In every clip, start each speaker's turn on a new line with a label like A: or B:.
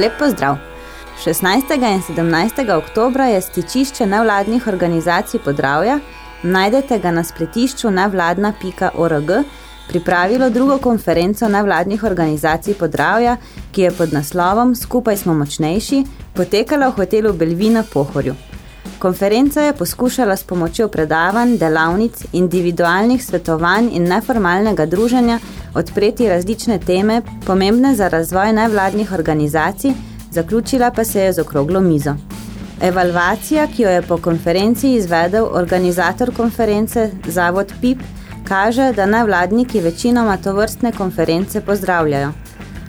A: Lep pozdrav! 16. in 17. oktobra je stičišče nevladnih organizacij Podravja, najdete ga na spletišču nevladna.org, pripravilo drugo konferenco nevladnih organizacij Podravja, ki je pod naslovom Skupaj smo močnejši, potekala v hotelu Belvina Pohorju. Konferenca je poskušala s pomočjo predavanj, delavnic, individualnih svetovanj in neformalnega druženja odpreti različne teme, pomembne za razvoj nevladnih organizacij, zaključila pa se je z okroglo mizo. Evalvacija, ki jo je po konferenci izvedel organizator konference Zavod PIP, kaže, da nevladniki večinoma tovrstne konference pozdravljajo.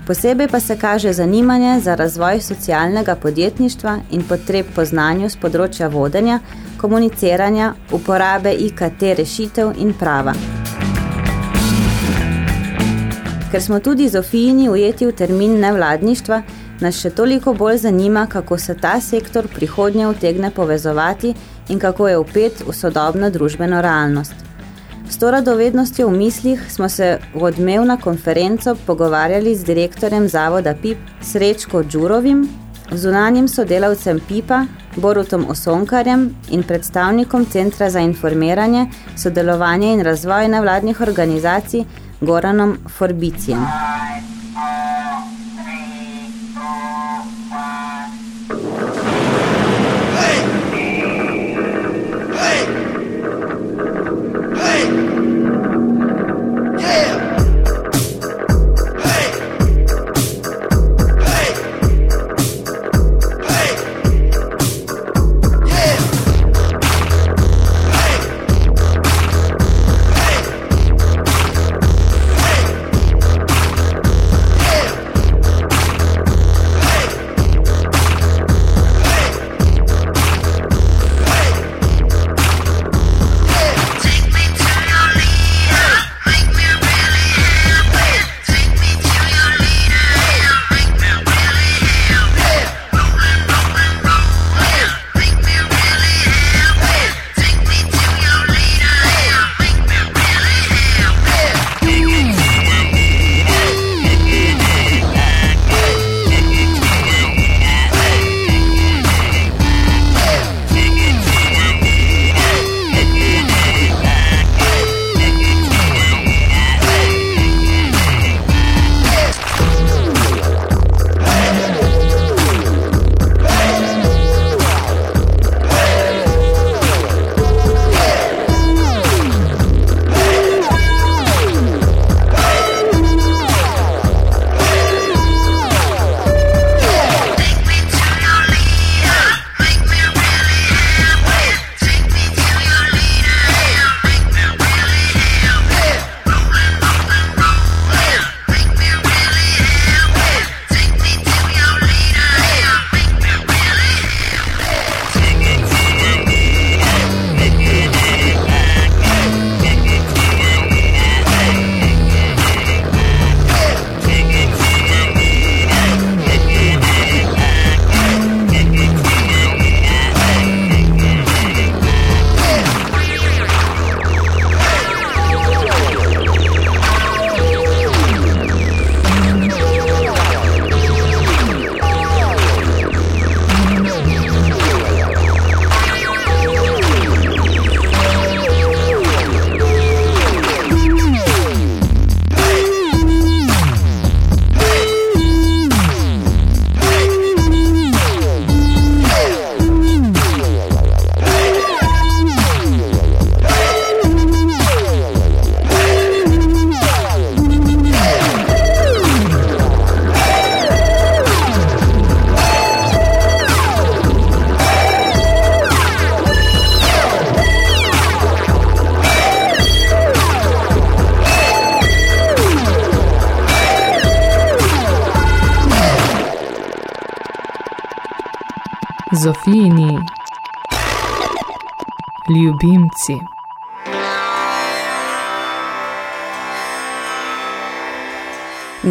A: Posebej pa se kaže zanimanje za razvoj socialnega podjetništva in potreb po znanju z področja vodenja, komuniciranja, uporabe IKT rešitev in prava. Ker smo tudi Zofijini ujeti v termin nevladništva, nas še toliko bolj zanima, kako se ta sektor prihodnje utegne povezovati in kako je upet v sodobno družbeno realnost. S to radovednostjo v mislih smo se v odmevna konferenco pogovarjali z direktorjem zavoda PIP Srečko Đurovim, zunanjim sodelavcem PIPA, Borutom Osonkarjem in predstavnikom Centra za informiranje, sodelovanje in razvoj nevladnih organizacij Goranom Forbicijem.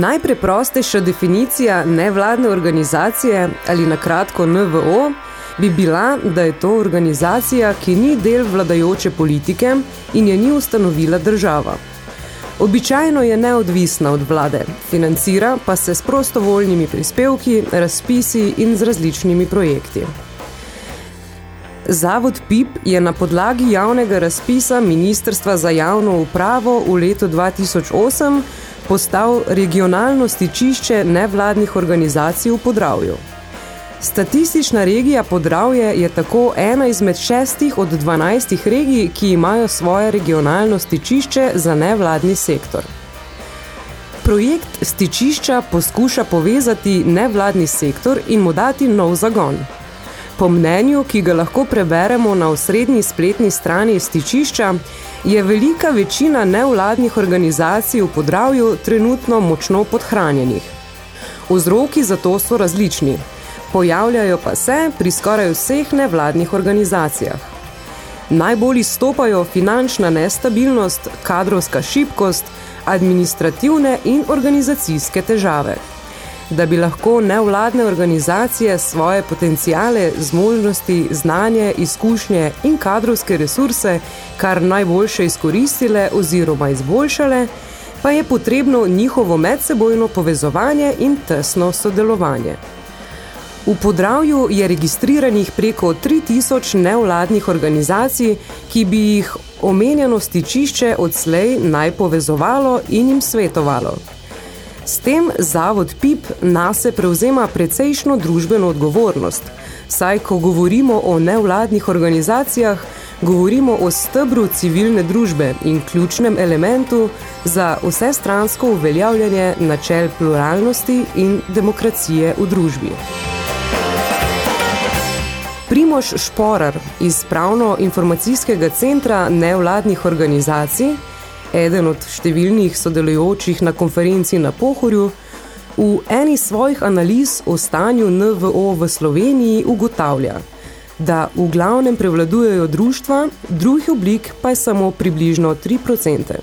B: Najpreprostejša definicija nevladne organizacije ali na kratko NVO bi bila, da je to organizacija, ki ni del vladajoče politike in je ni ustanovila država. Običajno je neodvisna od vlade, financira pa se s prostovoljnimi prispevki, razpisi in z različnimi projekti. Zavod PIP je na podlagi javnega razpisa Ministrstva za javno upravo v letu 2008 postal regionalno stičišče nevladnih organizacij v Podravju. Statistična regija Podravje je tako ena izmed šestih od dvanajstih regij, ki imajo svoje regionalno stičišče za nevladni sektor. Projekt stičišča poskuša povezati nevladni sektor in mu dati nov zagon. Po mnenju, ki ga lahko preberemo na osrednji spletni strani stičišča, je velika večina nevladnih organizacij v Podravju trenutno močno podhranjenih. Vzroki za to so različni – pojavljajo pa se pri skoraj vseh nevladnih organizacijah. Najbolj izstopajo finančna nestabilnost, kadrovska šibkost, administrativne in organizacijske težave. Da bi lahko nevladne organizacije svoje potencijale, zmožnosti, znanje, izkušnje in kadrovske resurse kar najboljše izkoristile oziroma izboljšale, pa je potrebno njihovo medsebojno povezovanje in tesno sodelovanje. V Podravju je registriranih preko 3000 nevladnih organizacij, ki bi jih omenjeno stičišče odslej naj povezovalo in jim svetovalo. S tem Zavod PIP nase prevzema precejšno družbeno odgovornost, saj ko govorimo o nevladnih organizacijah, govorimo o stebru civilne družbe in ključnem elementu za vsestransko uveljavljanje načel pluralnosti in demokracije v družbi. Primoš Šporar iz Pravno-informacijskega centra nevladnih organizacij, eden od številnih sodelujočih na konferenci na Pohorju, v eni svojih analiz o stanju NVO v Sloveniji ugotavlja, da v glavnem prevladujejo društva, drugih oblik pa je samo približno 3%.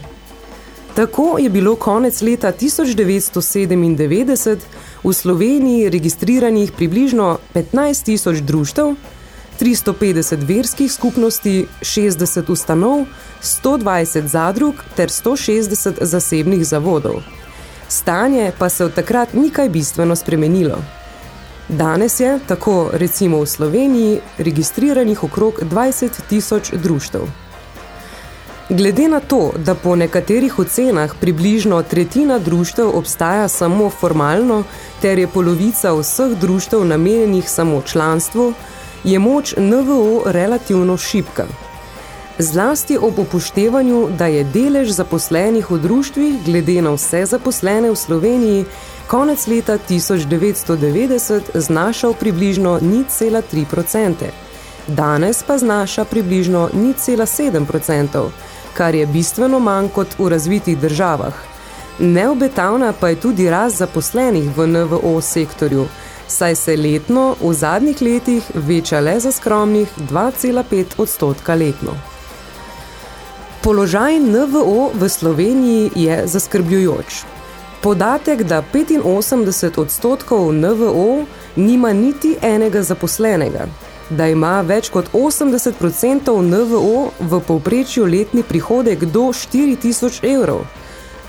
B: Tako je bilo konec leta 1997 v Sloveniji registriranih približno 15 tisoč društev, 350 verskih skupnosti, 60 ustanov, 120 zadrug ter 160 zasebnih zavodov. Stanje pa se od takrat nikaj bistveno spremenilo. Danes je, tako recimo v Sloveniji, registriranih okrog 20 tisoč društev. Glede na to, da po nekaterih ocenah približno tretjina društev obstaja samo formalno, ter je polovica vseh društev namenjenih samo članstvu, je moč NVO relativno šipka. Zlasti ob upoštevanju, da je delež zaposlenih v društvih glede na vse zaposlene v Sloveniji konec leta 1990 znašal približno 0,3%. Danes pa znaša približno 0,7%, kar je bistveno manj kot v razvitih državah. Neobetavna pa je tudi rast zaposlenih v NVO sektorju, saj se letno v zadnjih letih veča le za skromnih 2,5 odstotka letno. Položaj NVO v Sloveniji je zaskrbljujoč. Podatek, da 85 odstotkov NVO nima niti enega zaposlenega, da ima več kot 80% NVO v povprečju letni prihodek do 4000 evrov,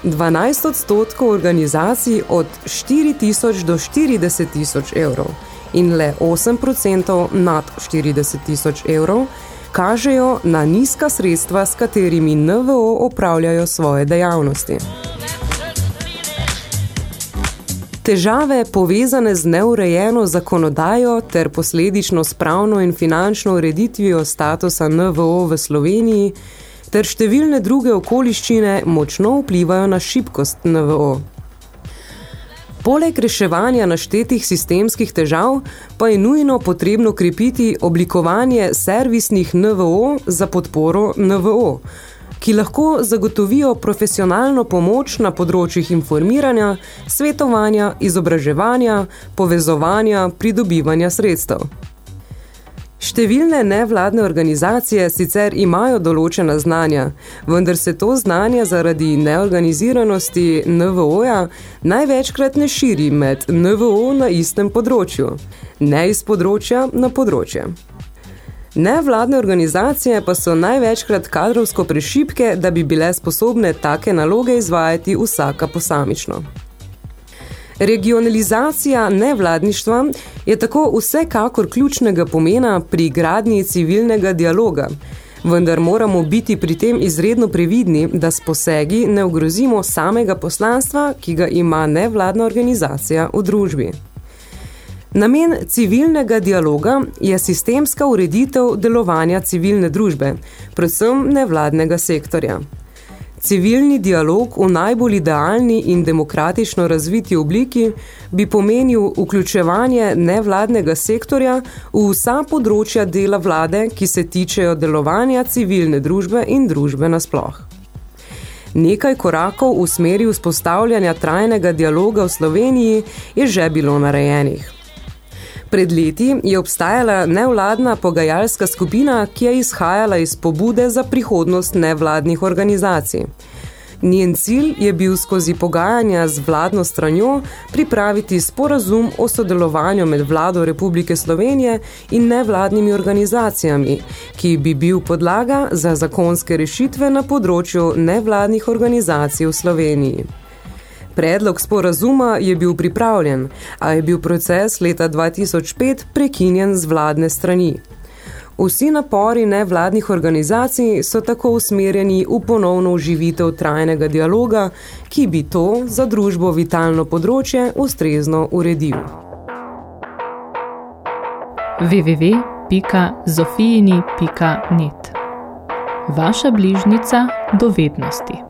B: 12 odstotkov organizacij od 4 tisoč do 40 tisoč evrov in le 8 procentov nad 40 tisoč evrov kažejo na nizka sredstva, s katerimi NVO opravljajo svoje dejavnosti. Težave povezane z neurejeno zakonodajo ter posledično spravno in finančno ureditvijo statusa NVO v Sloveniji ter številne druge okoliščine močno vplivajo na šibkost NVO. Poleg reševanja naštetih sistemskih težav pa je nujno potrebno krepiti oblikovanje servisnih NVO za podporo NVO, ki lahko zagotovijo profesionalno pomoč na področjih informiranja, svetovanja, izobraževanja, povezovanja, pridobivanja sredstev. Številne nevladne organizacije sicer imajo določena znanja, vendar se to znanje zaradi neorganiziranosti NVO-ja največkrat ne širi med NVO na istem področju, ne iz področja na področje. Nevladne organizacije pa so največkrat kadrovsko prešipke, da bi bile sposobne take naloge izvajati vsaka posamično. Regionalizacija nevladništva je tako vsekakor ključnega pomena pri gradnji civilnega dialoga, vendar moramo biti pri tem izredno previdni, da s posegi ne ogrozimo samega poslanstva, ki ga ima nevladna organizacija v družbi. Namen civilnega dialoga je sistemska ureditev delovanja civilne družbe, predvsem nevladnega sektorja. Civilni dialog v najbolj idealni in demokratično razviti obliki bi pomenil vključevanje nevladnega sektorja v vsa področja dela vlade, ki se tičejo delovanja civilne družbe in družbe nasploh. Nekaj korakov v smeri vzpostavljanja trajnega dialoga v Sloveniji je že bilo narejenih. Pred leti je obstajala nevladna pogajalska skupina, ki je izhajala iz pobude za prihodnost nevladnih organizacij. Njen cilj je bil skozi pogajanja z vladno stranjo pripraviti sporazum o sodelovanju med vlado Republike Slovenije in nevladnimi organizacijami, ki bi bil podlaga za zakonske rešitve na področju nevladnih organizacij v Sloveniji. Predlog sporazuma je bil pripravljen, a je bil proces leta 2005 prekinjen z vladne strani. Vsi napori nevladnih organizacij so tako usmerjeni v ponovno uživitev trajnega dialoga, ki bi to za družbo vitalno področje ustrezno uredil.
C: www.zofijini.net Vaša bližnica dovednosti.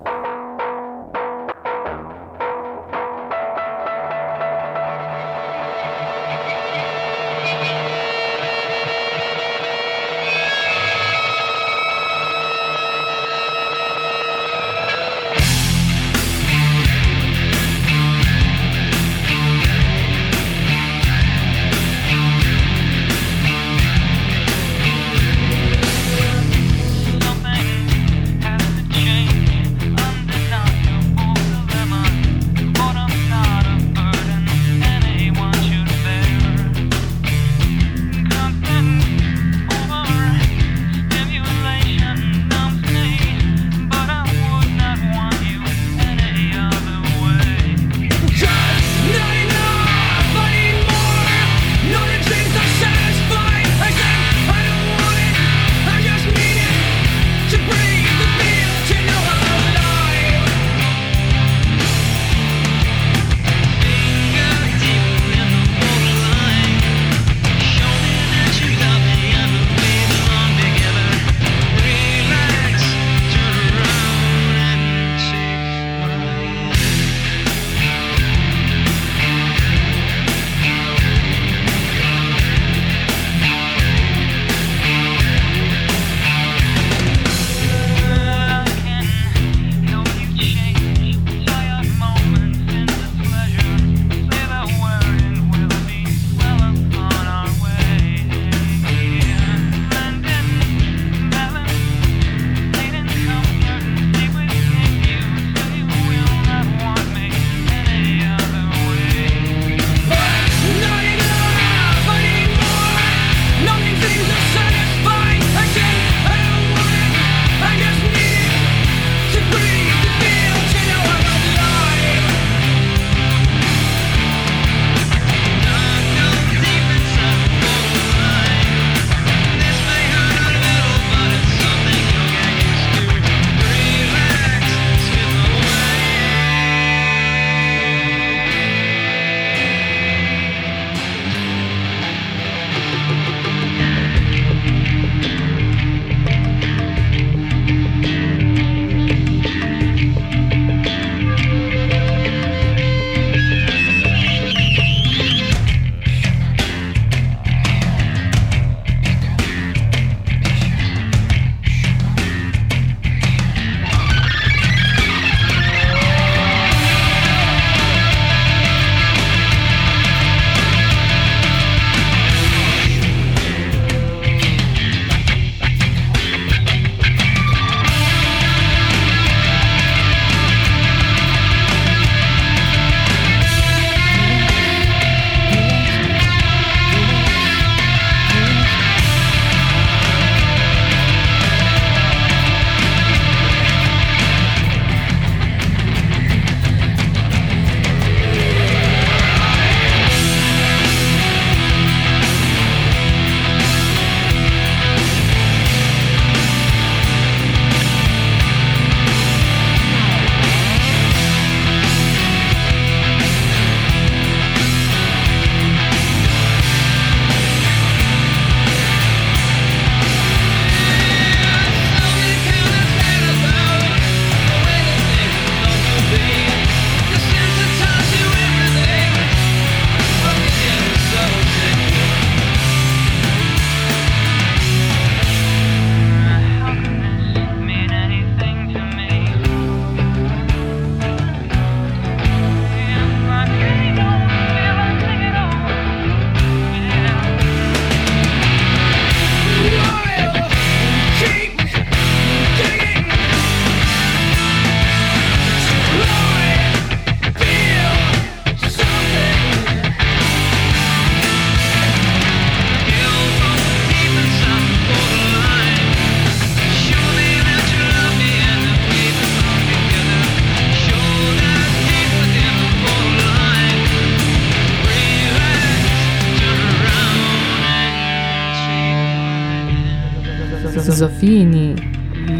C: Zofijini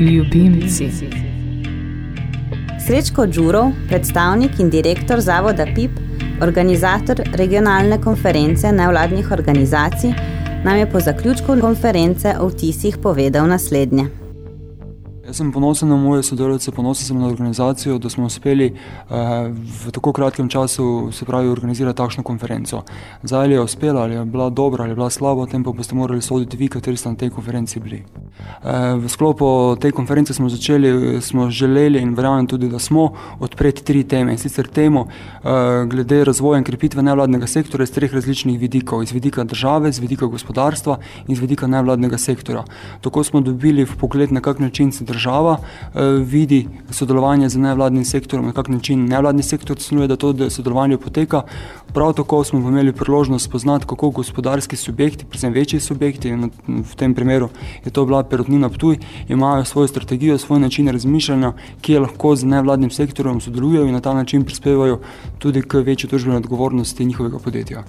C: ljubimci.
A: Srečko Đurov, predstavnik in direktor Zavoda PIP, organizator regionalne konference nevladnih organizacij, nam je po zaključku konference o vtisih povedal naslednje.
D: Jaz sem ponosen na moje sodelavce, ponosen sem na organizacijo, da smo uspeli uh, v tako kratkem času se pravi organizirati takšno konferenco. Zdaj ali je uspela, ali je bila dobra, ali je bila slaba, tem pa boste morali soditi vi, kateri ste na tej konferenci bili. Uh, v sklopu te konference smo začeli, smo želeli in verjamem tudi, da smo odpreti tri teme. In sicer temo uh, glede razvoja in krepitve nevladnega sektora iz treh različnih vidikov. Iz vidika države, z vidika gospodarstva in z vidika nevladnega sektora. Tako smo dobili v pogled na kak način se država država uh, vidi sodelovanje z nevladnim sektorom, na kak način nevladni sektor ocenjuje, da to sodelovanje poteka. Prav tako smo imeli priložnost spoznati, kako gospodarski subjekti, predvsem večji subjekti, in v tem primeru je to bila Perutnina Ptuj, imajo svojo strategijo, svoj način razmišljanja, ki lahko z nevladnim sektorjem sodelujejo in na ta način prispevajo tudi k večji družbeni odgovornosti njihovega podjetja.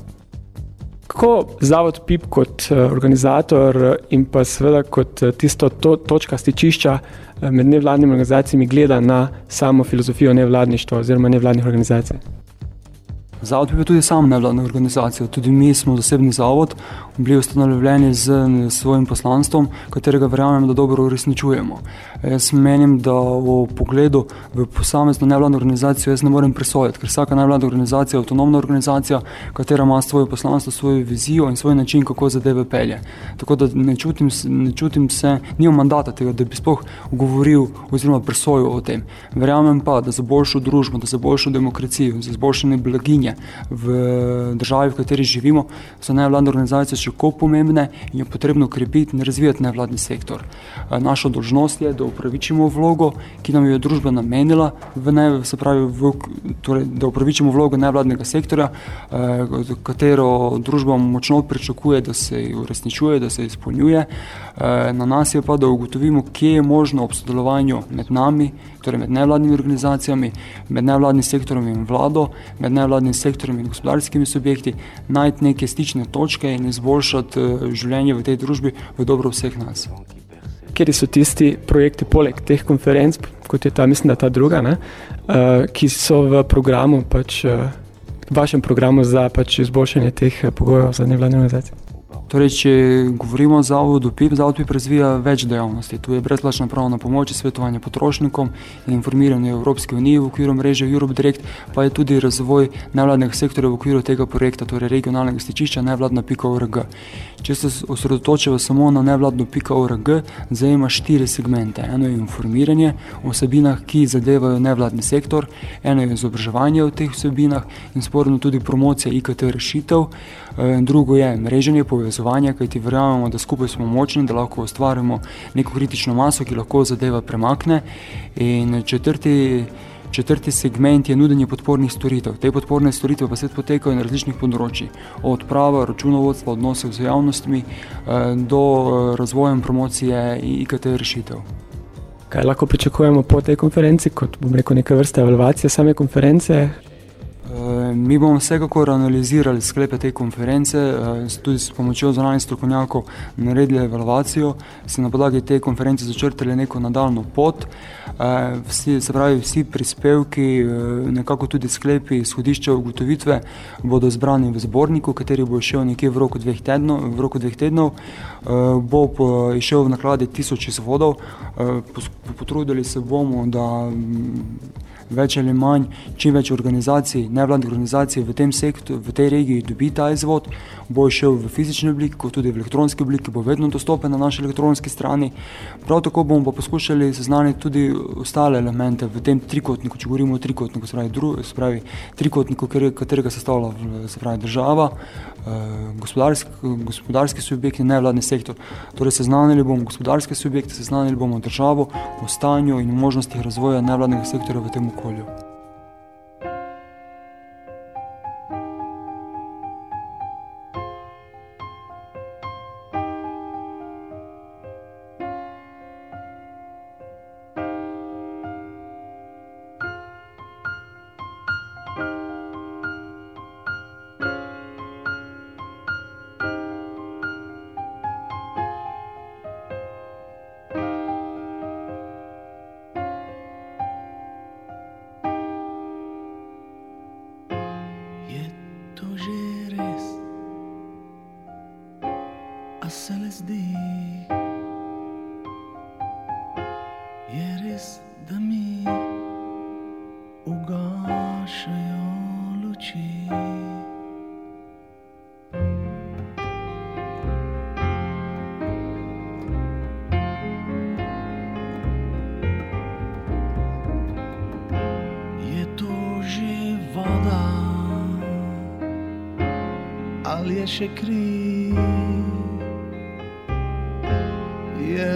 E: Kako Zavod PIP kot eh, organizator in pa seveda kot eh, tisto to, točka stičišča eh, med nevladnimi organizacijami gleda na samo filozofijo nevladništva oziroma nevladnih organizacij?
D: Zavod je tudi sam nevladna organizacija, tudi mi smo zasebni zavod, bili ustanovljeni z svojim poslanstvom, katerega verjamem, da dobro uresničujemo. Jaz menim, da v pogledu v posamezno nevladno organizacijo jaz ne morem presojati, ker vsaka nevladna organizacija je avtonomna organizacija, katera ima svoje poslanstvo, svojo vizijo in svoj način, kako zadeve pelje. Tako da ne čutim, ne čutim se, nimam mandata tega, da bi sploh govoril oziroma presojal o tem. Verjamem pa, da za boljšo družbo, da za boljšo demokracijo, za izboljšanje blaginje v državi, v kateri živimo, so nevladne organizacije še kako pomembne in je potrebno krepiti in razvijati nevladni sektor. Naša dožnost je, da upravičimo vlogo, ki nam jo je družba namenila, v ne, se pravi, v, torej, da upravičimo vlogo nevladnega sektorja, eh, katero družba močno pričakuje, da se uresničuje, da se izpolnjuje. Eh, na nas je pa, da ugotovimo, kje je možno ob sodelovanju med nami, torej med nevladnimi organizacijami, med nevladnim sektorom in vlado, med nevladnim sektorom in gospodarskimi subjekti, najti neke stične točke in izboljšati eh, življenje v tej družbi v dobro vseh nas
E: kateri so tisti projekti, poleg teh konferenc, kot je ta, mislim, da ta druga, ne, uh, ki so v programu, pač, uh, vašem programu za pač izboljšanje teh pogojev za nevladne organizacije?
D: Torej, če govorimo o zavodu PIP, zavod PIP razvija več dejavnosti. Tu je brezplačna pravna pomoč, svetovanje potrošnikom in informiranje Evropske unije v okviru mreže Europe Direct, pa je tudi razvoj nevladnega sektorja v okviru tega projekta, torej regionalnega stičišča nevladna.org. Če se osredotočimo samo na nevladno.org, zajema štiri segmente. Eno je informiranje o vsebinah, ki zadevajo nevladni sektor, eno je izobraževanje o teh vsebinah in sporno tudi promocija IKT rešitev, eh, drugo je mreženje, povezovanje, kajti verjamemo, da skupaj smo močni, da lahko ustvarimo neko kritično maso, ki lahko zadeva premakne. In četrti Četrti segment je nudenje podpornih storitev. Te podporne storitve pa spet potekajo na različnih področjih, od prava, računovodstva, odnosov z javnostmi eh, do eh, razvoja in promocije IKT rešitev.
E: Kaj lahko pričakujemo po tej konferenci, kot bom rekel, neka vrsta evalvacije same konference?
D: Eh, mi bomo vsekakor analizirali sklepe te konference, eh, tudi s pomočjo zunanjih strokovnjakov naredili evalvacijo, se na podlagi te konference začrtali neko nadaljno pot. Eh, vsi, se pravi, vsi prispevki, nekako tudi sklepi, izhodišče ugotovitve bodo zbrani v zborniku, kateri bo šel nekje v roku dveh tednov. V roku dveh tednov bo išel v nakladi tisoč izvodov. Potrudili se bomo, da več ali manj, čim več organizacij, nevladnih organizacij v tem sektorju, v tej regiji dobi ta izvod, bo šel v fizični obliki, kot tudi v elektronski obliki, bo vedno dostopen na naši elektronski strani. Prav tako bomo pa poskušali seznaniti tudi ostale elemente v tem trikotniku, če govorimo o trikotniku, se pravi, dru, se pravi trikotniku, katerega sestavlja se pravi država, eh, gospodarski, gospodarski subjekt in nevladni sektor. Torej seznanili bomo gospodarske subjekte, seznanili bomo državo o stanju in možnostih razvoja nevladnega sektora v tem okolju
F: ali je še kri? Je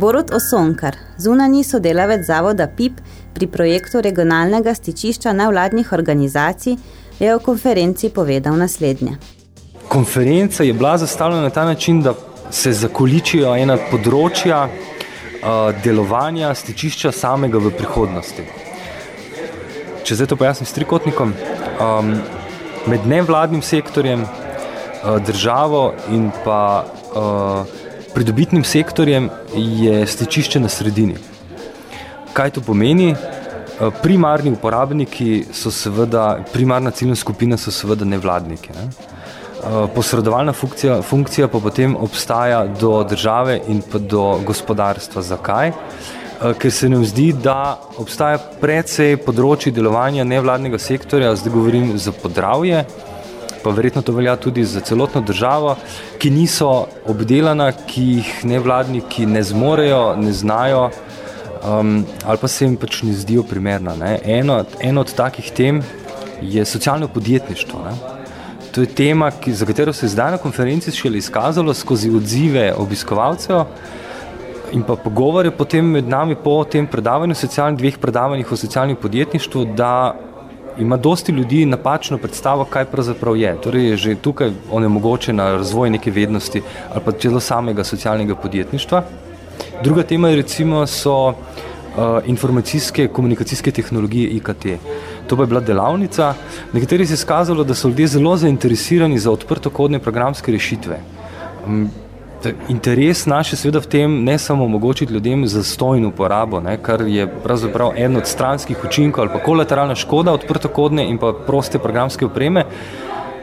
A: Borut Osonkar, zunani sodelavec zavoda PIP pri projektu regionalnega stičišča nevladnih organizacij, je o konferenci povedal naslednje.
G: Konferenca je bila zastavljena na ta način, da se zakoličijo ena področja uh, delovanja stičišča samega v prihodnosti. Če zdaj to pojasnim s trikotnikom, um, med nevladnim sektorjem, uh, državo in pa uh, pridobitnim sektorjem je stičišče na sredini. Kaj to pomeni? Eh, Primarni uporabniki so seveda, primarna ciljna skupina so seveda nevladniki. Ne? Eh, Posredovalna funkcija, funkcija pa potem obstaja do države in pa do gospodarstva. Zakaj? Eh, Ker se nam zdi, da obstaja precej področji delovanja nevladnega sektorja, zdaj govorim za podravje, pa verjetno to velja tudi za celotno državo, ki niso obdelana, ki jih nevladniki ne zmorejo, ne znajo um, ali pa se jim pač ne zdijo primerna. Ne. Eno, eno od takih tem je socialno podjetništvo. Ne. To je tema, ki, za katero se je zdaj na konferenci šele izkazalo skozi odzive obiskovalcev in pa pogovore potem med nami po tem predavanju, socialnih dveh predavanjih o socialnem podjetništvu, da ima dosti ljudi napačno predstavo, kaj pravzaprav je. Torej je že tukaj onemogočena razvoj neke vednosti ali pa celo samega socialnega podjetništva. Druga tema je recimo so uh, informacijske, komunikacijske tehnologije IKT. To pa je bila delavnica, na kateri se je skazalo, da so ljudje zelo zainteresirani za odprtokodne programske rešitve. Um, interes naš je seveda v tem ne samo omogočiti ljudem zastojno uporabo, ne, kar je pravzaprav en od stranskih učinkov ali pa kolateralna škoda odprtokodne in pa proste programske opreme,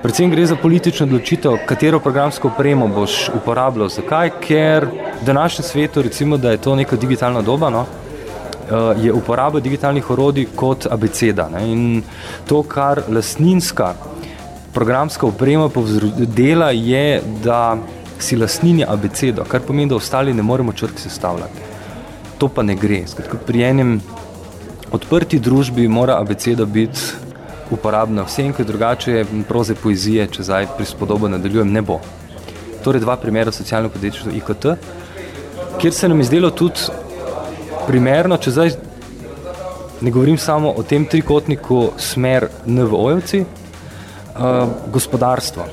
G: Predvsem gre za politično odločitev, katero programsko opremo boš uporabljal. Zakaj? Ker v današnjem svetu, recimo, da je to neka digitalna doba, no, eh, je uporaba digitalnih orodij kot abeceda. Ne? In to, kar lastninska programska oprema dela, je, da si lastninja abecedo, kar pomeni, da ostali ne moremo črk sestavljati. To pa ne gre. Skratka, pri enem odprti družbi mora abeceda biti uporabna vsem, ker drugače je proze poezije, če zdaj prispodobo nadaljujem, ne bo. Torej dva primera socialno podjetništvo IKT, kjer se nam je zdelo tudi primerno, če zdaj ne govorim samo o tem trikotniku smer NVO-jevci, uh, gospodarstvo.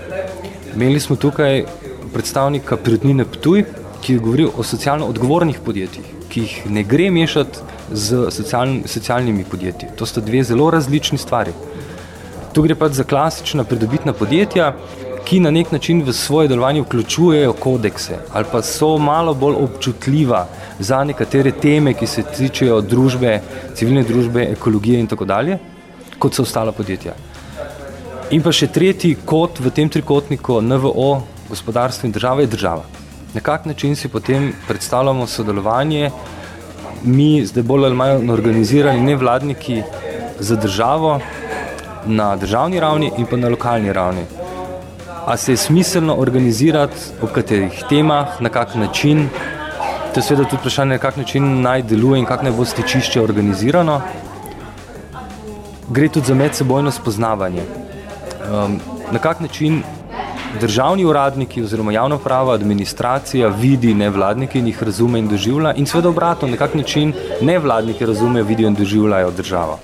G: Imeli smo tukaj predstavnika Prirodnine Ptuj, ki je govoril o socialno odgovornih podjetjih, ki jih ne gre mešati z socialn, socialnimi podjetji. To sta dve zelo različni stvari. Tu gre pač za klasična pridobitna podjetja, ki na nek način v svoje delovanje vključujejo kodekse ali pa so malo bolj občutljiva za nekatere teme, ki se tičejo družbe, civilne družbe, ekologije in tako dalje, kot so ostala podjetja. In pa še tretji kot v tem trikotniku NVO, gospodarstvo in država je država. Na kak način si potem predstavljamo sodelovanje, mi zdaj bolj ali manj organizirani nevladniki za državo na državni ravni in pa na lokalni ravni. A se je smiselno organizirati ob katerih temah, na kak način, to je seveda tudi vprašanje, na kak način naj deluje in kak naj bo stičišče organizirano. Gre tudi za medsebojno spoznavanje. Um, na kak način državni uradniki oziroma javna prava, administracija vidi nevladnike in jih razume in doživlja in seveda obratno, na kak način nevladnike razume, vidijo in doživljajo državo.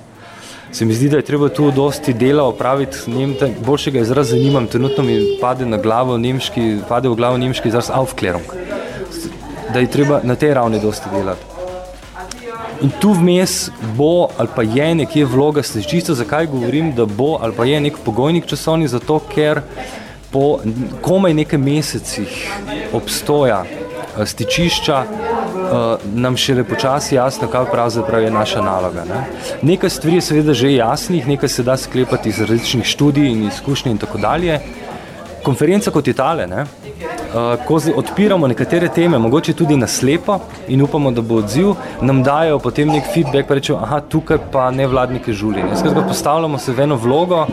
G: Se mi zdi, da je treba tu dosti dela opraviti, nem, boljšega izraza nimam, trenutno mi pade na glavo nemški, pade v glavo nemški izraz Aufklärung, da je treba na tej ravni dosti delati. In tu vmes bo ali pa je nekje vloga stežišča, zakaj govorim, da bo ali pa je nek pogojnik časovni, zato ker po komaj nekaj mesecih obstoja eh, stičišča uh, nam šele počasi jasno, kaj pravzaprav je naša naloga. Ne? Nekaj stvari je seveda že jasnih, nekaj se da sklepati iz različnih študij in izkušnje in tako dalje. Konferenca kot je tale, ne? Uh, ko odpiramo nekatere teme, mogoče tudi naslepo in upamo, da bo odziv, nam dajo potem nek feedback, pa rečemo, aha, tukaj pa nevladnike žuli. Ne? Skratka, postavljamo se v eno vlogo,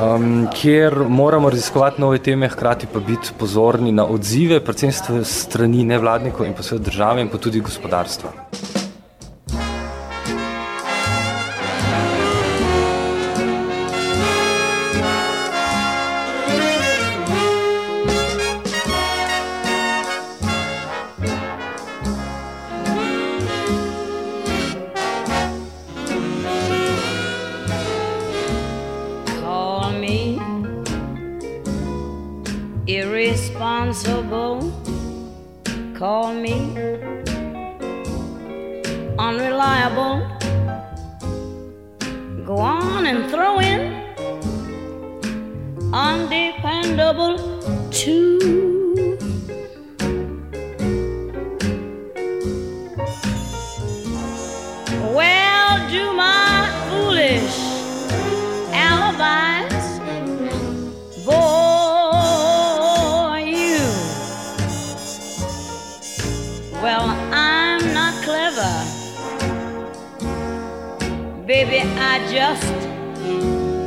G: um, kjer moramo raziskovati nove teme, hkrati pa biti pozorni na odzive, predvsem strani nevladnikov in pa seveda države in pa tudi gospodarstva.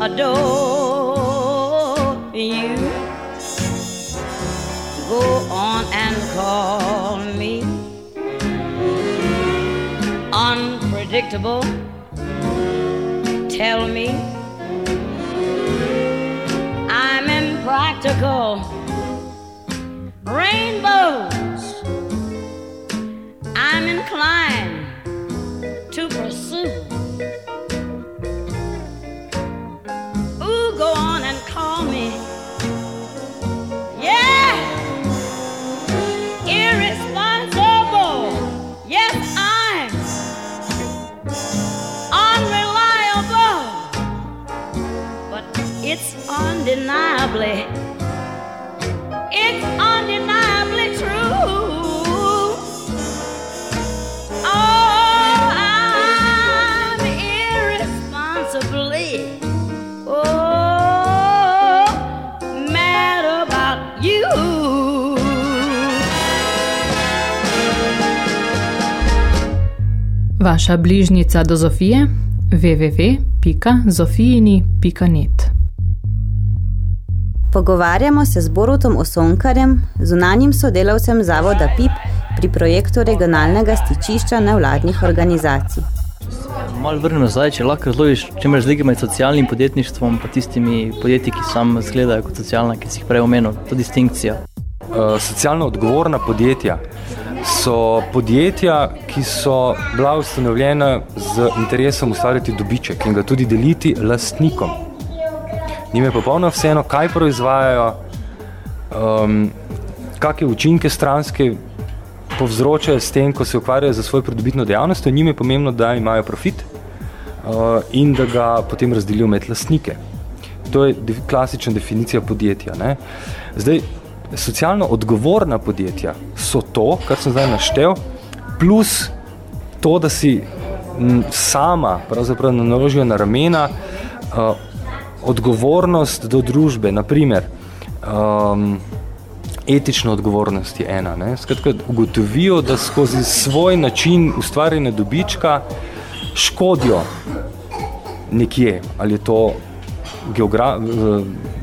H: Adore you. Go on and call me unpredictable. Tell me I'm impractical. Undeniably, it's undeniably true. Oh, I'm irresponsibly, oh, mad about you.
C: Vaša bližnica do Zofije www.zofijini.net
A: Pogovarjamo se z Borutom Osonkarjem, zunanjim sodelavcem Zavoda PIP pri projektu regionalnega stičišča nevladnih organizacij.
I: Malo vrnem nazaj, če lahko razložiš, čem je razlika med socialnim podjetništvom in tistimi podjetji, ki sam zgledajo kot socialna, ki si jih prej omenil, to distinkcija.
G: Uh, socialno odgovorna podjetja so podjetja, ki so bila ustanovljena z interesom ustvarjati dobiček in ga tudi deliti lastnikom. Njim je popolno vseeno, kaj proizvajajo, um, kakšne učinke stranske povzročajo s tem, ko se ukvarjajo za svojo pridobitno dejavnost, njim je pomembno, da imajo profit uh, in da ga potem razdelijo med lastnike. To je de klasična definicija podjetja. Ne? Zdaj, socialno odgovorna podjetja so to, kar sem zdaj naštel, plus to, da si m, sama pravzaprav naložijo na ramena uh, odgovornost do družbe, naprimer um, etična odgovornost je ena. Ne? Skratka, ugotovijo, da skozi svoj način ustvarjanja dobička škodijo nekje, ali je to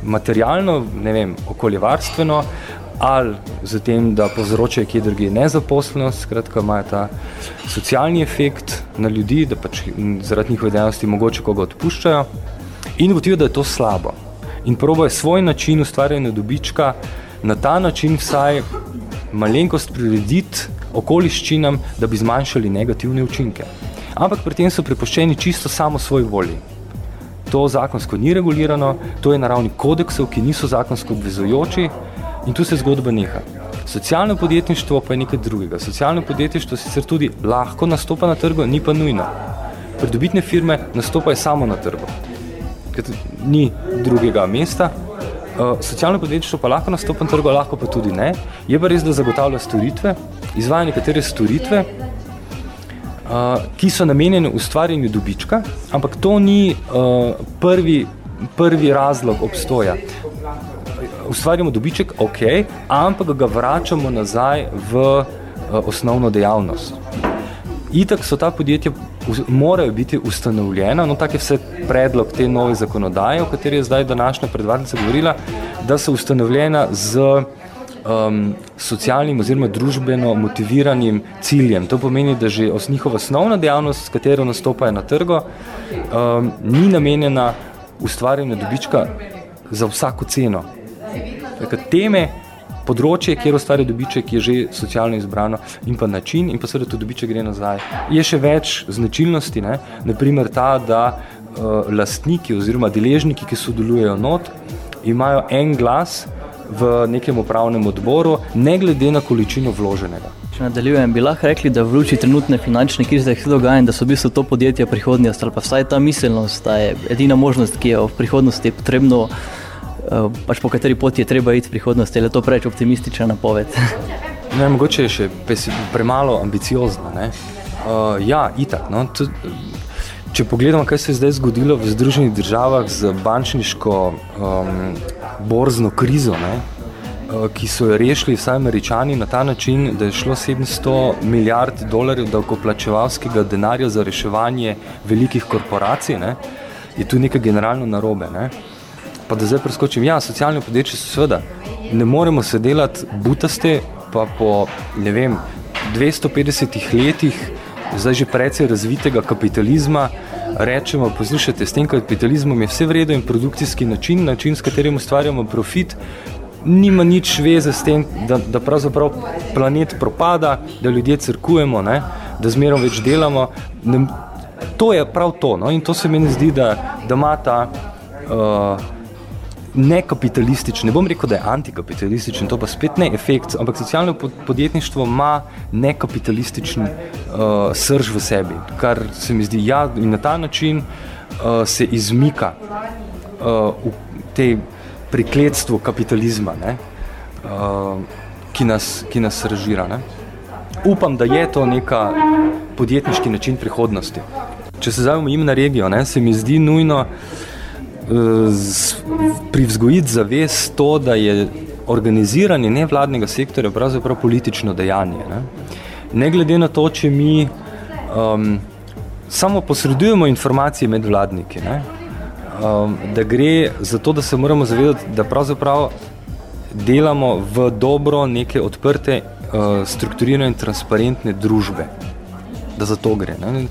G: materialno, ne vem, okoljevarstveno, ali z tem, da povzročajo kje druge nezaposlenost, skratka imajo ta socialni efekt na ljudi, da pač zaradi njihove dejavnosti mogoče koga odpuščajo in ugotovijo, da je to slabo. In probajo svoj način ustvarjanja dobička na ta način vsaj malenkost prirediti okoliščinam, da bi zmanjšali negativne učinke. Ampak pri tem so prepuščeni čisto samo svoj volji. To zakonsko ni regulirano, to je na ravni kodeksov, ki niso zakonsko obvezujoči in tu se zgodba neha. Socialno podjetništvo pa je nekaj drugega. Socialno podjetništvo sicer tudi lahko nastopa na trgu, ni pa nujno. Pridobitne firme nastopajo samo na trgu, ker ni drugega mesta. Uh, socialno podjetništvo pa lahko na trgu, lahko pa tudi ne. Je pa res, da zagotavlja storitve, izvaja nekatere storitve, uh, ki so namenjene ustvarjanju dobička, ampak to ni uh, prvi, prvi razlog obstoja. Ustvarjamo dobiček, ok, ampak ga vračamo nazaj v uh, osnovno dejavnost. Itak so ta podjetja morajo biti ustanovljena, no tak je vse predlog te nove zakonodaje, o kateri je zdaj današnja predvarnica govorila, da so ustanovljena z um, socialnim oziroma družbeno motiviranim ciljem. To pomeni, da že njihova osnovna dejavnost, s katero nastopajo na trgo, um, ni namenjena ustvarjanju dobička za vsako ceno. Tako, teme, področje, kjer ustvarja dobiček, je že socialno izbrano in pa način in pa seveda to dobiček gre nazaj. Je še več značilnosti, ne? naprimer ta, da uh, lastniki oziroma deležniki, ki sodelujejo not, imajo en glas v nekem upravnem odboru, ne glede na količino vloženega.
I: Če nadaljujem, bi lahko rekli, da v luči trenutne finančne krize se dogaja in da so v bistvu to podjetja prihodnost ali pa vsaj ta miselnost, da je edina možnost, ki je v prihodnosti potrebno, pač po kateri poti je treba iti v prihodnosti, ali je to preveč optimistična napoved?
G: Ne, mogoče je še premalo ambiciozna. Ne? Uh, ja, itak. No, to, če pogledamo, kaj se je zdaj zgodilo v Združenih državah z bančniško um, borzno krizo, ne? Uh, ki so jo rešili vsaj američani na ta način, da je šlo 700 milijard dolarjev davkoplačevalskega denarja za reševanje velikih korporacij. Ne? je tu nekaj generalno narobe. Ne? Pa da zdaj preskočim, ja, socialni podjetji so seveda, ne moremo se delati butaste, pa po, ne vem, 250 letih, zdaj že precej razvitega kapitalizma, rečemo, poslušajte, s tem kapitalizmom je vse vredo in produkcijski način, način, s katerim ustvarjamo profit, nima nič veze s tem, da, da pravzaprav planet propada, da ljudje crkujemo, ne, da zmerom več delamo. Ne, to je prav to. No, in to se meni zdi, da, da ima ta uh, nekapitalističen, ne bom rekel, da je antikapitalističen, to pa spet ne efekt, ampak socialno podjetništvo ima nekapitalističen uh, srž v sebi, kar se mi zdi, ja, in na ta način uh, se izmika uh, v tej prikletstvu kapitalizma, ne, uh, ki, nas, ki nas režira. Ne. Upam, da je to neka podjetniški način prihodnosti. Če se zdaj omejim na regijo, ne, se mi zdi nujno uh, privzgojiti zavest to, da je organiziranje nevladnega sektorja pravzaprav politično dejanje. Ne. ne glede na to, če mi um, samo posredujemo informacije med vladniki, ne, um, da gre za to, da se moramo zavedati, da pravzaprav delamo v dobro neke odprte, uh, strukturirane in transparentne družbe. Da za to gre. Ne.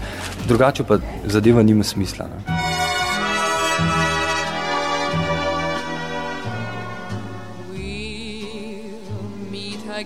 G: Drugače pa zadeva nima smisla. Ne.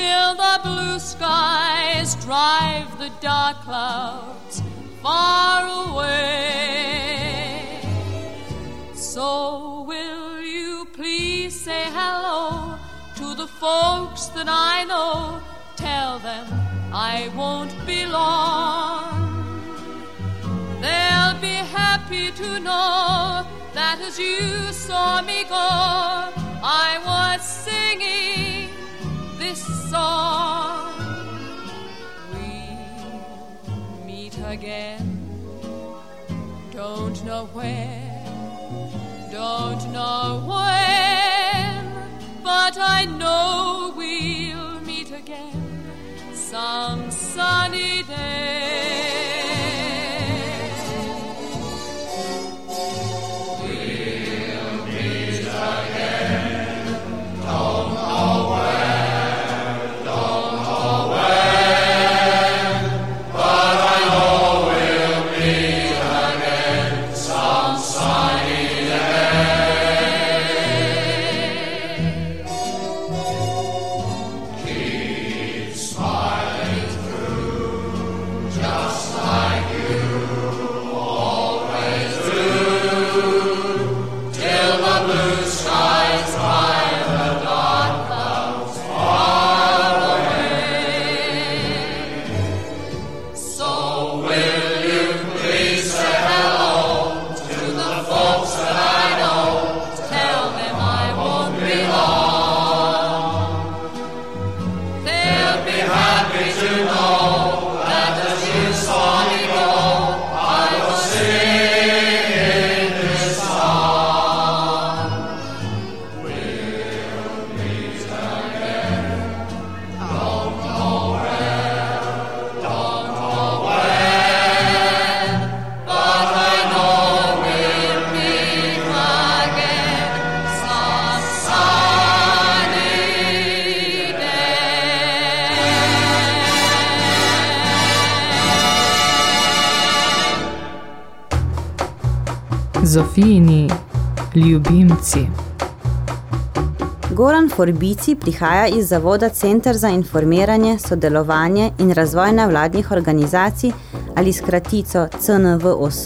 J: till the blue skies drive the dark clouds far away. So, will you please say hello to the folks that I know? Tell them I won't be long. They'll be happy to know that as you saw me go, I was singing this song. We'll meet again. Don't know where, don't know when, but I know we'll meet again some sunny day.
C: Zofijini ljubimci.
A: Goran Forbici prihaja iz Zavoda Center za informiranje, sodelovanje in razvoj nevladnih organizacij ali skratico CNVOS,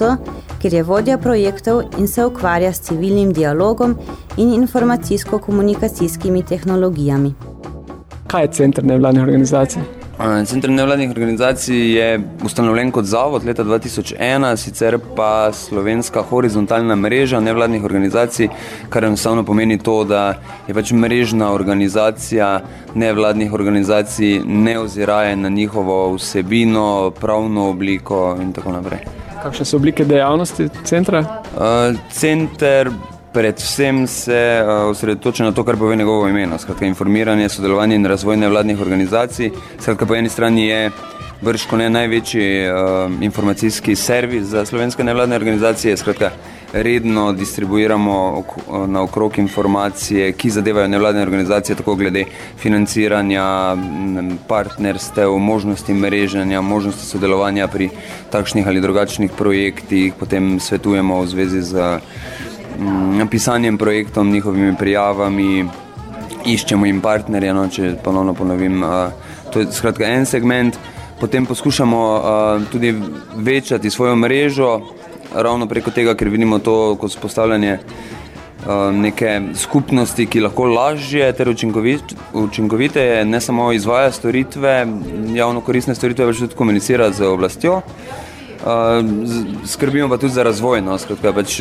A: kjer je vodja projektov in se ukvarja s civilnim dialogom in informacijsko-komunikacijskimi tehnologijami.
E: Kaj je Center nevladnih organizacij?
K: Center nevladnih organizacij je ustanovljen kot zavod leta 2001, sicer pa slovenska horizontalna mreža nevladnih organizacij, kar enostavno pomeni to, da je pač mrežna organizacija nevladnih organizacij, ne oziraje na njihovo vsebino, pravno obliko in tako naprej.
E: Kakšne so oblike dejavnosti centra?
K: Uh, center predvsem se uh, osredotoča na to, kar pove njegovo ime, no, skratka informiranje, sodelovanje in razvoj nevladnih organizacij. Skratka, po eni strani je vrško ne največji uh, informacijski servis za slovenske nevladne organizacije, skratka, redno distribuiramo ok na okrog informacije, ki zadevajo nevladne organizacije, tako glede financiranja, partnerstev, možnosti mreženja, možnosti sodelovanja pri takšnih ali drugačnih projektih, potem svetujemo v zvezi z mm, pisanjem projektom, njihovimi prijavami, iščemo jim partnerje, no, če ponovno ponovim. Uh, to je skratka en segment, potem poskušamo uh, tudi večati svojo mrežo, ravno preko tega, ker vidimo to kot spostavljanje neke skupnosti, ki lahko lažje ter učinkovit, učinkovite ne samo izvaja storitve, javno koristne storitve, več tudi komunicira z oblastjo. Skrbimo pa tudi za razvoj, no, skratka, pač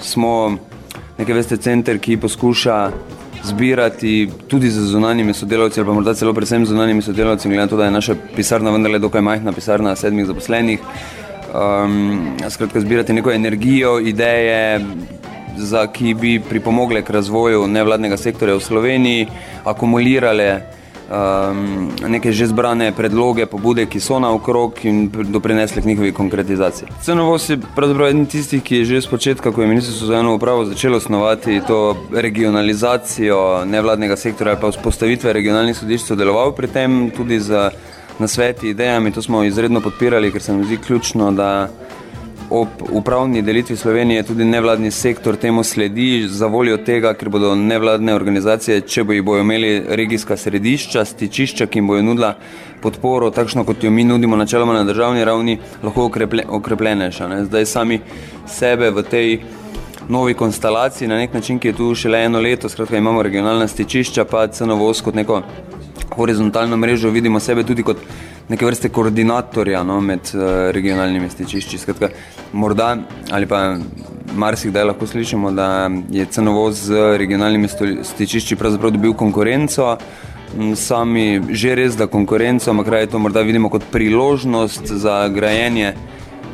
K: smo nekaj veste center, ki poskuša zbirati tudi z zunanjimi sodelavci ali pa morda celo predvsem z zunanjimi sodelavci, glede na to, da je naša pisarna vendarle dokaj majhna pisarna sedmih zaposlenih. Um, skratka, zbirati neko energijo, ideje, za, ki bi pripomogle k razvoju nevladnega sektorja v Sloveniji, akumulirale um, neke že zbrane predloge, pobude, ki so naokrog in doprinesle k njihovi konkretizaciji. CNVO je pravzaprav eden tistih, ki je že z početka, ko je ministrstvo za eno upravo začelo osnovati to regionalizacijo nevladnega sektorja ali pa vzpostavitve regionalnih sodišč, sodeloval pri tem tudi za nasveti, idejami. To smo izredno podpirali, ker se nam zdi ključno, da ob upravni delitvi Slovenije tudi nevladni sektor temu sledi za voljo tega, ker bodo nevladne organizacije, če bo jih bojo imeli regijska središča, stičišča, ki jim bojo nudila podporo, takšno kot jo mi nudimo načeloma na državni ravni, lahko okreple, okrepljenejša. Ne. Zdaj sami sebe v tej novi konstelaciji, na nek način, ki je tu šele eno leto, skratka imamo regionalna stičišča, pa CNVOS kot neko horizontalno mrežo, vidimo sebe tudi kot neke vrste koordinatorja no, med uh, regionalnimi stičišči. Skratka, morda ali pa marsikdaj lahko slišimo, da je CNVO z regionalnimi stičišči pravzaprav dobil konkurenco. Sami že res, da konkurenco, ampak raje to morda vidimo kot priložnost za grajenje,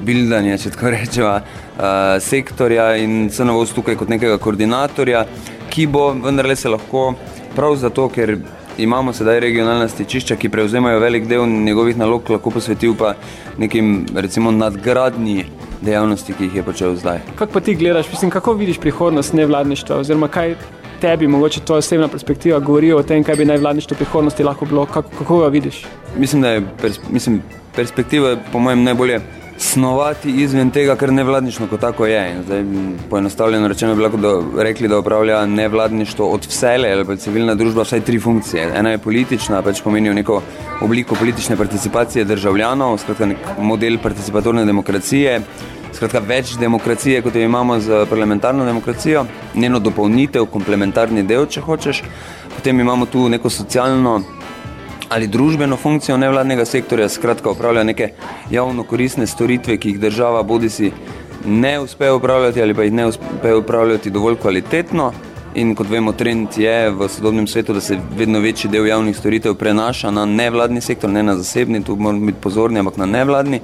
K: bildanje, če tako rečemo, uh, sektorja in CNVO tukaj kot nekega koordinatorja, ki bo vendarle se lahko prav zato, ker imamo sedaj regionalna stičišča, ki prevzemajo velik del njegovih nalog, lahko posvetil pa nekim recimo nadgradnji dejavnosti, ki jih je počel zdaj.
E: Kako pa ti gledaš, mislim, kako vidiš prihodnost nevladništva oziroma kaj tebi, mogoče tvoja osebna perspektiva govori o tem, kaj bi najvladništvo prihodnosti lahko bilo, kako, kako ga vidiš?
K: Mislim, da je pers mislim, perspektiva po mojem najbolje snovati izven tega, kar nevladništvo kot tako je. In zdaj, poenostavljeno rečeno bi lahko da, rekli, da upravlja nevladništvo od vsele ali pa civilna družba vsaj tri funkcije. Ena je politična, pač pomenijo neko obliko politične participacije državljanov, skratka nek model participatorne demokracije, skratka več demokracije, kot jo imamo z parlamentarno demokracijo, njeno dopolnitev, komplementarni del, če hočeš. Potem imamo tu neko socialno ali družbeno funkcijo nevladnega sektorja, skratka upravlja neke javno koristne storitve, ki jih država bodi si ne uspe upravljati ali pa jih ne uspe upravljati dovolj kvalitetno. In kot vemo, trend je v sodobnem svetu, da se vedno večji del javnih storitev prenaša na nevladni sektor, ne na zasebni, tu moramo biti pozorni, ampak na nevladni.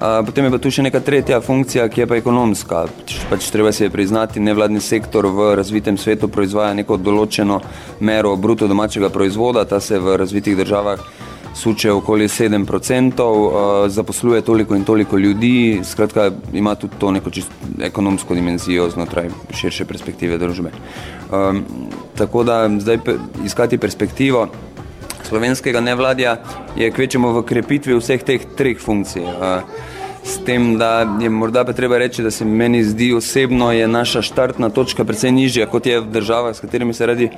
K: Potem je pa tu še neka tretja funkcija, ki je pa ekonomska. Pač treba se je priznati, nevladni sektor v razvitem svetu proizvaja neko določeno mero bruto domačega proizvoda, ta se v razvitih državah suče okoli 7%, zaposluje toliko in toliko ljudi, skratka ima tudi to neko čisto ekonomsko dimenzijo znotraj širše perspektive družbe. Um, tako da zdaj iskati perspektivo slovenskega nevladja je kvečemo v krepitvi vseh teh treh funkcij. S tem, da je morda pa treba reči, da se meni zdi osebno je naša štartna točka precej nižja, kot je v državah, s katerimi se radi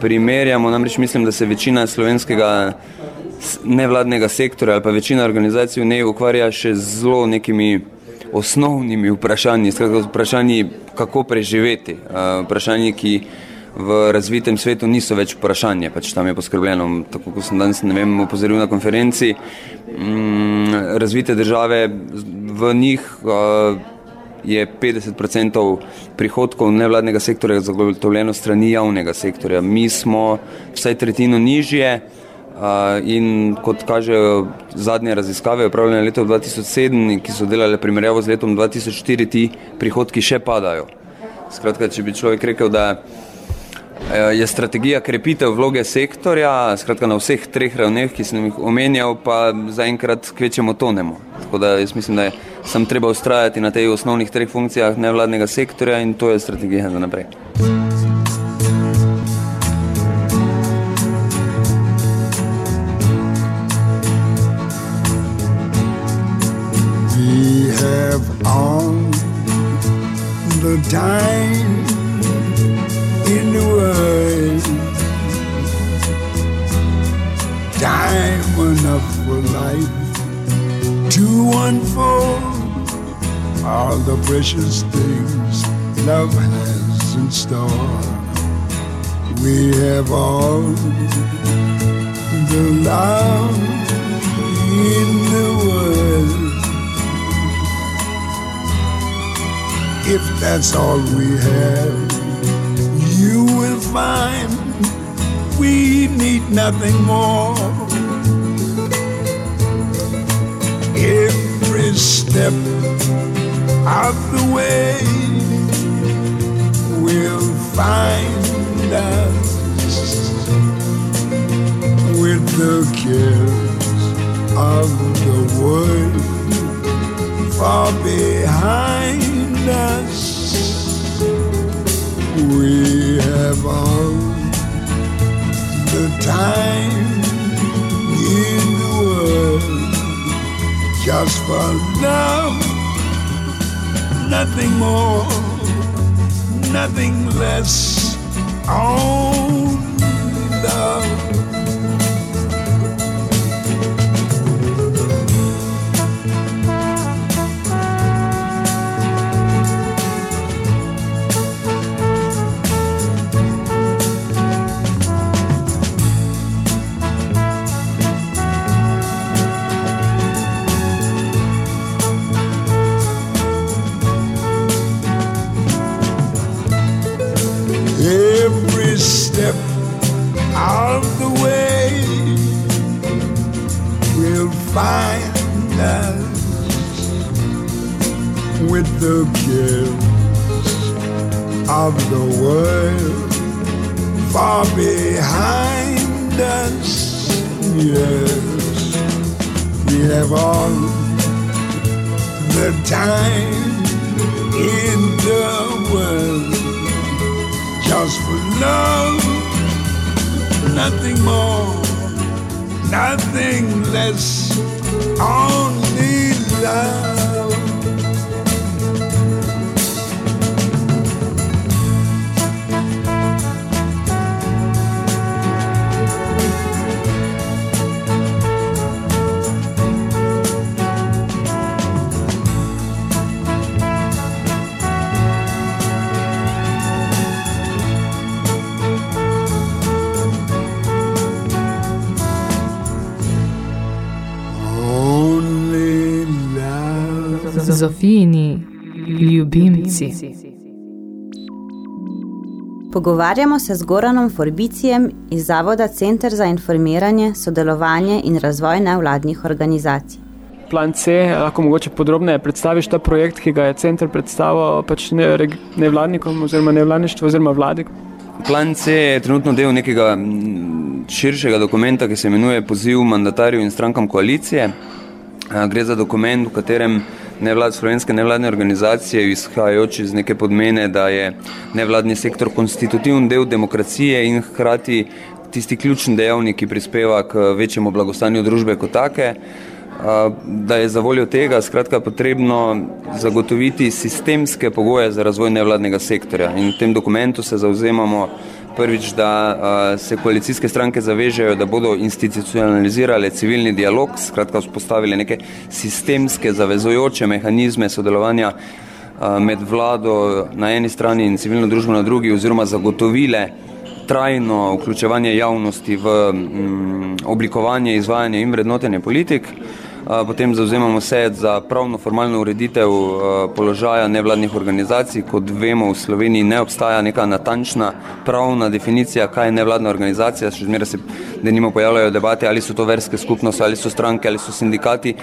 K: primerjamo. Namreč mislim, da se večina slovenskega nevladnega sektora ali pa večina organizacij v njej ukvarja še z zelo nekimi osnovnimi vprašanji, skratka vprašanji, kako preživeti, vprašanji, ki v razvitem svetu niso več vprašanje, pač tam je poskrbljeno, tako kot sem danes ne vem, opozoril na konferenci, mm, razvite države, v njih uh, je 50% prihodkov nevladnega sektorja zagotovljeno strani javnega sektorja. Mi smo vsaj tretjino nižje uh, in kot kažejo zadnje raziskave, upravljene leta 2007, ki so delale primerjavo z letom 2004, ti prihodki še padajo. Skratka, če bi človek rekel, da Eh, je strategija krepitev vloge sektorja, skratka na vseh treh ravneh, ki sem jih omenjal, pa zaenkrat kvečemo tonemo. Tako da jaz mislim, da je sem treba ustrajati na tej osnovnih treh funkcijah nevladnega sektorja in to je strategija za naprej.
L: We have all the time in the world. Time enough for life to unfold all the precious things love has in store. We have all the love in the world. If that's all we have, find we need nothing more. Every step of the way will find us with the cares of time in the world. Just for love, nothing more, nothing less, only the cares of the world far behind us. Yes, we have all the time in the world just for love, nothing more, nothing less, only love.
C: Zofijini ljubimci.
A: Pogovarjamo se z Goranom Forbicijem iz Zavoda Center za informiranje, sodelovanje in razvoj nevladnih organizacij.
E: Plan C, lahko mogoče podrobneje predstaviš ta projekt, ki ga je center predstavil pač ne, nevladnikom oziroma nevladništvu oziroma vladi.
K: Plan C je trenutno del nekega širšega dokumenta, ki se imenuje Poziv mandatarju in strankam koalicije. Gre za dokument, v katerem nevlad, slovenske nevladne organizacije, izhajajoč iz neke podmene, da je nevladni sektor konstitutivni del demokracije in hkrati tisti ključni dejavnik, ki prispeva k večjemu blagostanju družbe kot take. Da je za voljo tega skratka potrebno zagotoviti sistemske pogoje za razvoj nevladnega sektorja. In v tem dokumentu se zauzemamo prvič, da a, se koalicijske stranke zavežejo, da bodo institucionalizirale civilni dialog, skratka vzpostavili neke sistemske zavezojoče mehanizme sodelovanja med vlado na eni strani in civilno družbo na drugi oziroma zagotovile trajno vključevanje javnosti v mm, oblikovanje, izvajanje in vrednotenje politik. Potem zauzemamo se za pravno formalno ureditev položaja nevladnih organizacij. Kot vemo, v Sloveniji ne obstaja neka natančna pravna definicija, kaj je nevladna organizacija. Še zmeraj se denimo pojavljajo debate, ali so to verske skupnosti, ali so stranke, ali so sindikati.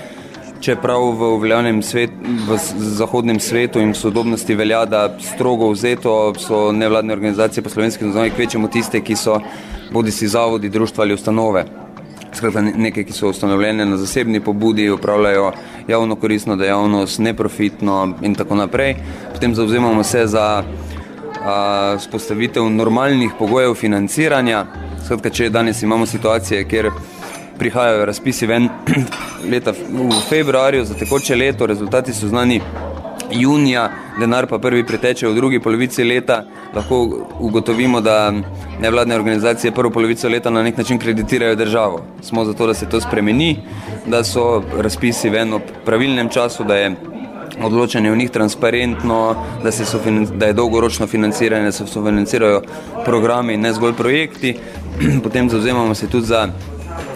K: Čeprav v uveljavljenem svetu, v zahodnem svetu in v sodobnosti velja, da strogo vzeto so nevladne organizacije po slovenskem znamenju kvečemo tiste, ki so bodi si zavodi, društva ali ustanove. Skratka, neke, ki so ustanovljene na zasebni pobudi, upravljajo javno koristno dejavnost, neprofitno in tako naprej. Potem zauzemamo se za a, spostavitev normalnih pogojev financiranja. Skratka, če danes imamo situacije, kjer prihajajo razpisi ven leta v februarju za tekoče leto, rezultati so znani junija, denar pa prvi preteče v drugi polovici leta, lahko ugotovimo, da nevladne organizacije prvo polovico leta na nek način kreditirajo državo. Smo zato, da se to spremeni, da so razpisi ven v pravilnem času, da je odločanje v njih transparentno, da, se da je dolgoročno financiranje, da se sofinancirajo programi in ne zgolj projekti. Potem zauzemamo se tudi za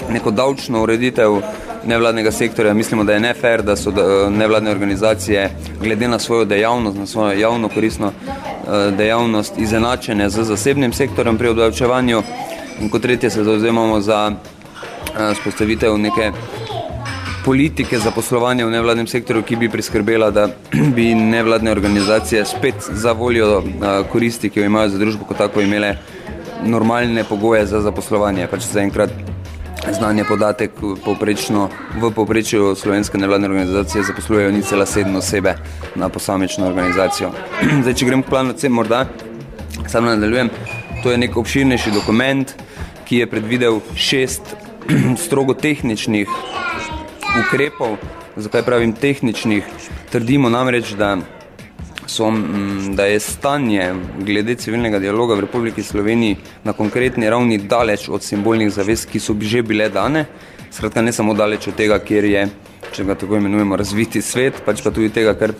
K: neko davčno ureditev nevladnega sektorja. Mislimo, da je nefer, da so nevladne organizacije glede na svojo dejavnost, na svojo javno koristno eh, dejavnost izenačene z zasebnim sektorjem pri obdavčevanju. In kot tretje se zauzemamo za eh, spostavitev neke politike za poslovanje v nevladnem sektorju, ki bi priskrbela, da bi nevladne organizacije spet za voljo eh, koristi, ki jo imajo za družbo, kot tako imele normalne pogoje za zaposlovanje. Pač zaenkrat znanje podatek povprečno, v povprečju slovenske nevladne organizacije zaposlujejo ni cela sedem osebe na posamično organizacijo. Zdaj, če grem k planu C, morda sam nadaljujem, to je nek obširnejši dokument, ki je predvidel šest strogo tehničnih ukrepov. Zakaj pravim tehničnih? Trdimo namreč, da so, da je stanje glede civilnega dialoga v Republiki Sloveniji na konkretni ravni daleč od simbolnih zavez, ki so že bile dane. Skratka, ne samo daleč od tega, kjer je, če ga tako imenujemo, razviti svet, pač pa tudi tega, kar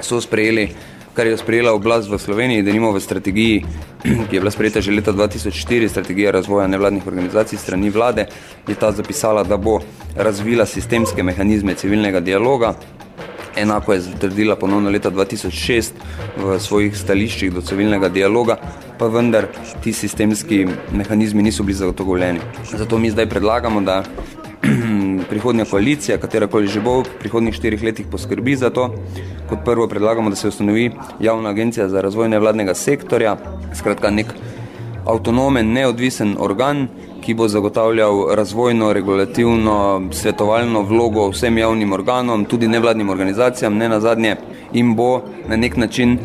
K: so sprejeli, kar je sprejela oblast v Sloveniji, da nimo v strategiji, ki je bila sprejeta že leta 2004, strategija razvoja nevladnih organizacij strani vlade, je ta zapisala, da bo razvila sistemske mehanizme civilnega dialoga, Enako je zatrdila ponovno leta 2006 v svojih stališčih do civilnega dialoga, pa vendar ti sistemski mehanizmi niso bili zagotovljeni. Zato mi zdaj predlagamo, da prihodnja koalicija, katerakoli že bo v prihodnjih štirih letih poskrbi za to. Kot prvo predlagamo, da se ustanovi javna agencija za razvoj nevladnega sektorja, skratka nek avtonomen, neodvisen organ, ki bo zagotavljal razvojno, regulativno, svetovalno vlogo vsem javnim organom, tudi nevladnim organizacijam, ne na zadnje, in bo na nek način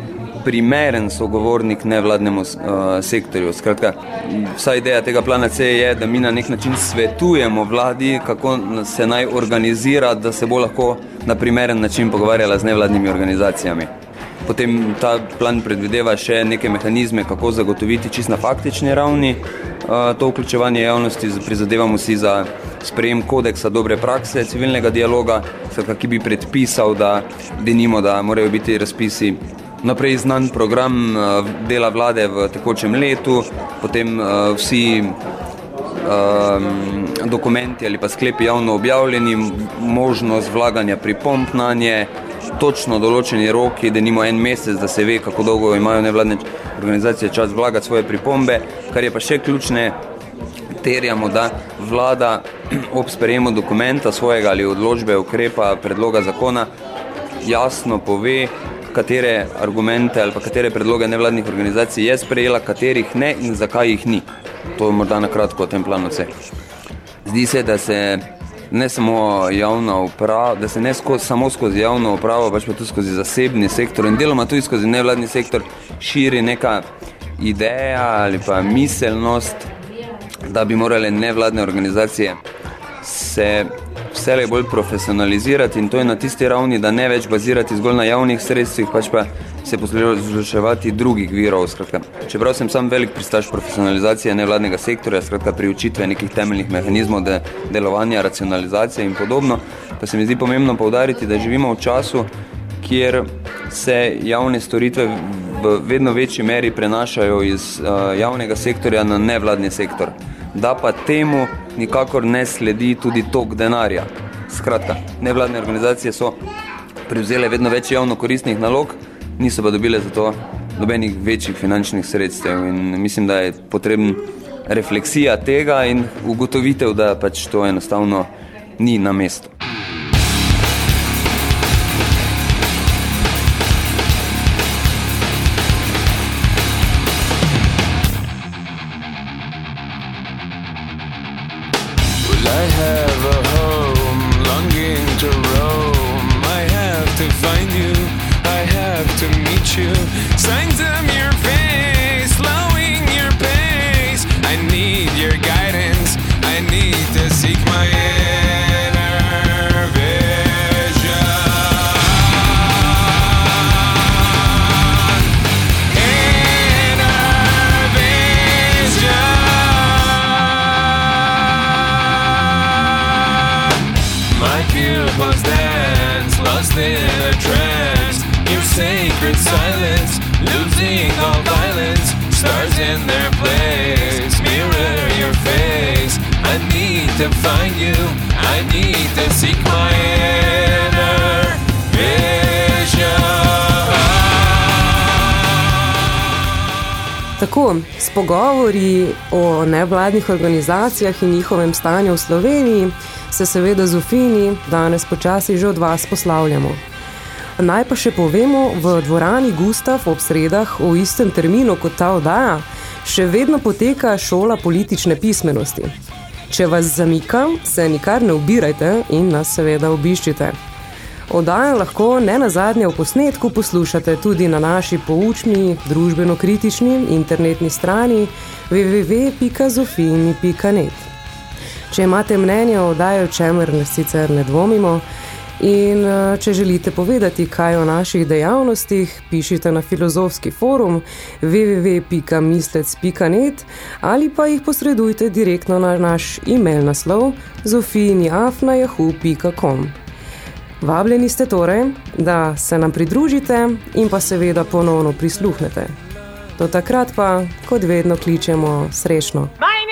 K: primeren sogovornik nevladnemu uh, sektorju. Skratka, vsa ideja tega plana C je, da mi na nek način svetujemo vladi, kako se naj organizira, da se bo lahko na primeren način pogovarjala z nevladnimi organizacijami. Potem ta plan predvideva še neke mehanizme, kako zagotoviti čist na faktični ravni to vključevanje javnosti. Prizadevamo si za sprejem kodeksa dobre prakse civilnega dialoga, ki bi predpisal, da denimo, da morajo biti razpisi naprej znan program dela vlade v tekočem letu, potem vsi dokumenti ali pa sklepi javno objavljeni, možnost vlaganja pripomp na nje, točno določeni roki, da nimo en mesec, da se ve, kako dolgo imajo nevladne organizacije čas vlagati svoje pripombe, kar je pa še ključne, terjamo, da vlada ob sprejemu dokumenta svojega ali odločbe, ukrepa, predloga zakona jasno pove, katere argumente ali pa katere predloge nevladnih organizacij je sprejela, katerih ne in zakaj jih ni. To je morda na kratko o tem planu C. Zdi se, da se ne samo javna uprava, da se ne sko, samo skozi javno upravo, pač pa tudi skozi zasebni sektor in deloma tudi skozi nevladni sektor širi neka ideja ali pa miselnost, da bi morale nevladne organizacije se vse bolj profesionalizirati in to je na tisti ravni, da ne več bazirati zgolj na javnih sredstvih, pač pa se posluševati drugih virov. Skratka. Čeprav sem sam velik pristaš profesionalizacije nevladnega sektorja, skratka priučitve nekih temeljnih mehanizmov de, delovanja, racionalizacije in podobno, pa se mi zdi pomembno povdariti, da živimo v času, kjer se javne storitve v vedno večji meri prenašajo iz uh, javnega sektorja na nevladni sektor. Da pa temu nikakor ne sledi tudi tok denarja. Skratka, nevladne organizacije so prevzele vedno več javno koristnih nalog, niso pa dobile za to nobenih večjih finančnih sredstev in mislim, da je potreben refleksija tega in ugotovitev, da pač to enostavno ni na mestu.
M: Pupils dance, lost in a trance. Your sacred silence, losing all violence. Stars in their place, mirror your face. I need to find you, I need to seek my inner vision.
B: Tako, s pogovori o nevladnih organizacijah in njihovem stanju v Sloveniji se seveda z Ufini danes počasi že od vas poslavljamo. Naj pa še povemo, v dvorani Gustav ob sredah v istem terminu kot ta oddaja še vedno poteka šola politične pismenosti. Če vas zamika, se nikar ne ubirajte in nas seveda obiščite. Oddajo lahko ne nazadnje v posnetku poslušate tudi na naši poučni, družbeno-kritični internetni strani www.zofini.net. Če imate mnenje o o čemer ne sicer ne dvomimo, in eh, če želite povedati kaj o naših dejavnostih, pišite na filozofski forum www.mislec.net ali pa jih posredujte direktno na naš e-mail naslov zofiniafnajahu.com. Vabljeni ste torej, da se nam pridružite in pa seveda ponovno prisluhnete. Do takrat pa, kot vedno, kličemo srečno.
N: Meine